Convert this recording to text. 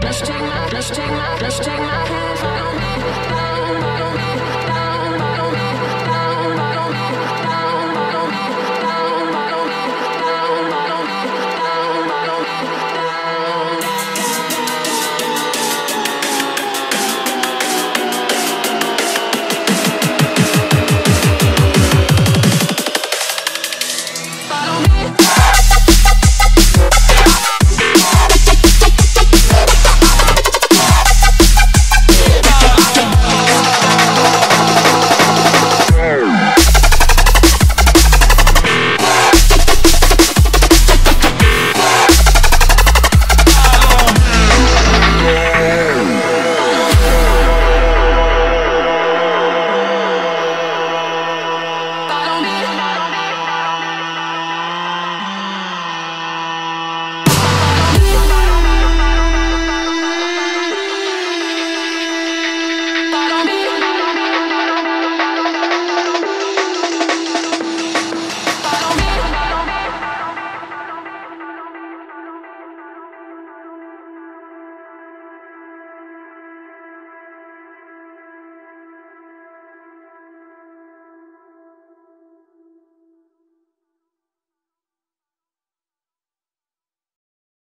Just take my, just take my, just take my.